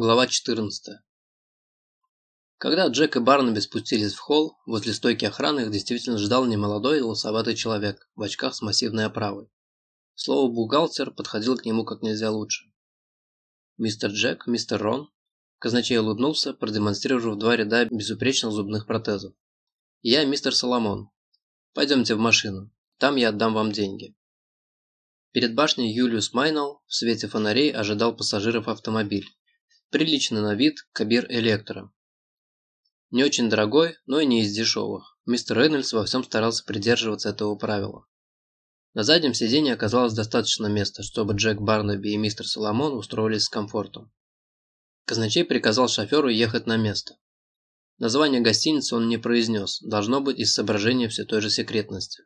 Глава 14. Когда Джек и Барнаби спустились в холл, возле стойки охраны их действительно ждал немолодой лысоватый человек в очках с массивной оправой. Слово «бухгалтер» подходило к нему как нельзя лучше. «Мистер Джек, мистер Рон», казначей улыбнулся, продемонстрировав два ряда безупречных зубных протезов. «Я мистер Соломон. Пойдемте в машину, там я отдам вам деньги». Перед башней Юлиус Майнал в свете фонарей ожидал пассажиров автомобиль. Приличный на вид Кабир Электро. Не очень дорогой, но и не из дешевых. Мистер Рейнольдс во всем старался придерживаться этого правила. На заднем сиденье оказалось достаточно места, чтобы Джек Барнаби и мистер Соломон устроились с комфортом. Казначей приказал шоферу ехать на место. Название гостиницы он не произнес, должно быть из соображения все той же секретности.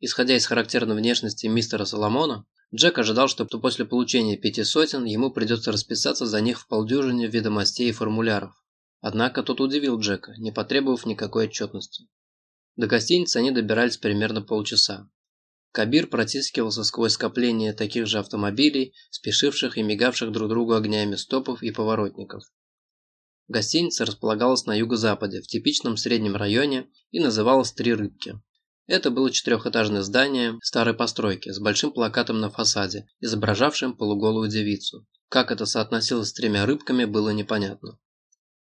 Исходя из характерной внешности мистера Соломона, Джек ожидал, что после получения пяти сотен ему придется расписаться за них в полдюжине ведомостей и формуляров. Однако тот удивил Джека, не потребовав никакой отчетности. До гостиницы они добирались примерно полчаса. Кабир протискивался сквозь скопление таких же автомобилей, спешивших и мигавших друг другу огнями стопов и поворотников. Гостиница располагалась на юго-западе, в типичном среднем районе и называлась «Три рыбки». Это было четырехэтажное здание старой постройки с большим плакатом на фасаде, изображавшим полуголую девицу. Как это соотносилось с тремя рыбками, было непонятно.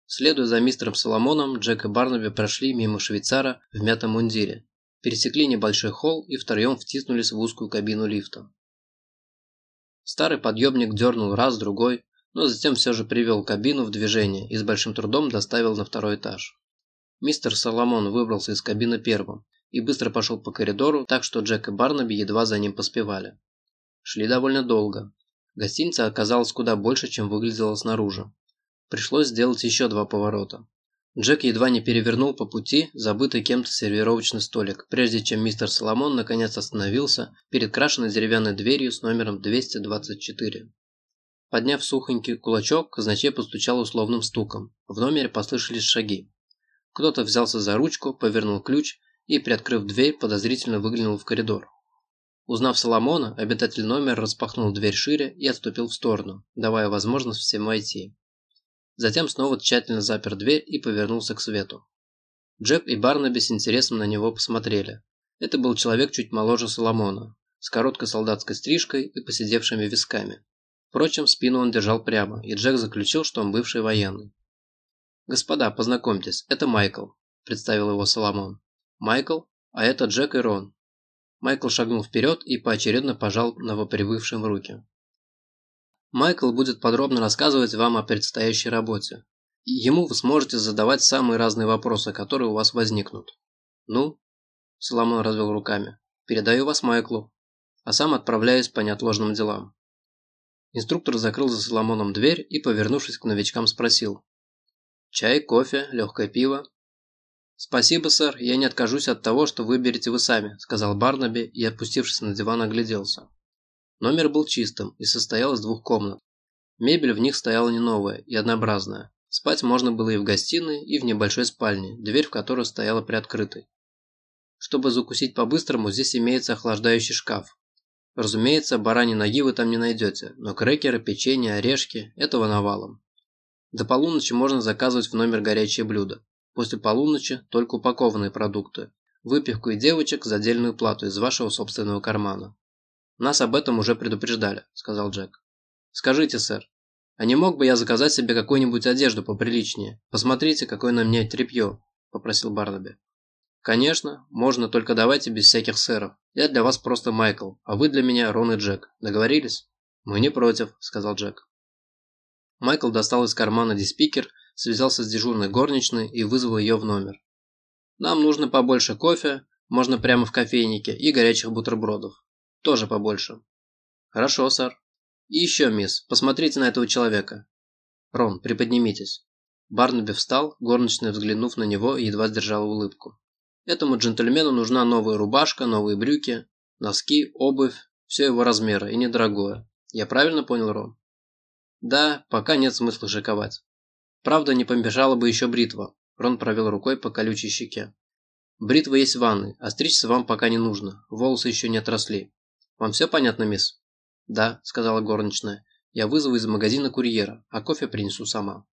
Следуя за мистером Соломоном, Джек и Барнаби прошли мимо швейцара в мятом мундире, пересекли небольшой холл и втроем втиснулись в узкую кабину лифта. Старый подъемник дернул раз, другой, но затем все же привел кабину в движение и с большим трудом доставил на второй этаж. Мистер Соломон выбрался из кабины первым, и быстро пошел по коридору, так что Джек и Барнаби едва за ним поспевали. Шли довольно долго. Гостиница оказалась куда больше, чем выглядела снаружи. Пришлось сделать еще два поворота. Джек едва не перевернул по пути забытый кем-то сервировочный столик, прежде чем мистер Соломон наконец остановился перед крашенной деревянной дверью с номером 224. Подняв сухонький кулачок, казначей постучал условным стуком. В номере послышались шаги. Кто-то взялся за ручку, повернул ключ и, приоткрыв дверь, подозрительно выглянул в коридор. Узнав Соломона, обитатель номера распахнул дверь шире и отступил в сторону, давая возможность всем войти. Затем снова тщательно запер дверь и повернулся к свету. Джеб и Барнаби с интересом на него посмотрели. Это был человек чуть моложе Соломона, с короткой солдатской стрижкой и посидевшими висками. Впрочем, спину он держал прямо, и Джек заключил, что он бывший военный. «Господа, познакомьтесь, это Майкл», – представил его Соломон. Майкл, а это Джек и Рон. Майкл шагнул вперед и поочередно пожал новоприбывшим руки. Майкл будет подробно рассказывать вам о предстоящей работе. Ему вы сможете задавать самые разные вопросы, которые у вас возникнут. Ну, Соломон развел руками, передаю вас Майклу, а сам отправляюсь по неотложным делам. Инструктор закрыл за Соломоном дверь и, повернувшись к новичкам, спросил. Чай, кофе, легкое пиво. «Спасибо, сэр, я не откажусь от того, что выберете вы сами», – сказал Барнаби и, опустившись на диван, огляделся. Номер был чистым и состоял из двух комнат. Мебель в них стояла не новая и однообразная. Спать можно было и в гостиной, и в небольшой спальне, дверь в которой стояла приоткрытой. Чтобы закусить по-быстрому, здесь имеется охлаждающий шкаф. Разумеется, бараньи ноги вы там не найдете, но крекеры, печенье, орешки – этого навалом. До полуночи можно заказывать в номер горячие блюда. После полуночи только упакованные продукты. Выпивку и девочек за отдельную плату из вашего собственного кармана. Нас об этом уже предупреждали, сказал Джек. Скажите, сэр, а не мог бы я заказать себе какую-нибудь одежду поприличнее? Посмотрите, какое на мне тряпье, попросил Барнаби. Конечно, можно, только давайте без всяких сэров. Я для вас просто Майкл, а вы для меня Рон и Джек. Договорились? Мы не против, сказал Джек. Майкл достал из кармана диспикер связался с дежурной горничной и вызвал ее в номер. «Нам нужно побольше кофе, можно прямо в кофейнике, и горячих бутербродов. Тоже побольше». «Хорошо, сэр». «И еще, мисс, посмотрите на этого человека». «Рон, приподнимитесь». Барнаби встал, горничная, взглянув на него, едва сдержала улыбку. «Этому джентльмену нужна новая рубашка, новые брюки, носки, обувь, все его размера и недорогое. Я правильно понял, Рон?» «Да, пока нет смысла шиковать». Правда, не помешала бы еще бритва. Рон провел рукой по колючей щеке. Бритва есть в ванной, а стричься вам пока не нужно. Волосы еще не отросли. Вам все понятно, мисс? Да, сказала горничная. Я вызову из магазина курьера, а кофе принесу сама.